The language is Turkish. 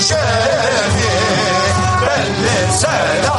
Şefi belli selam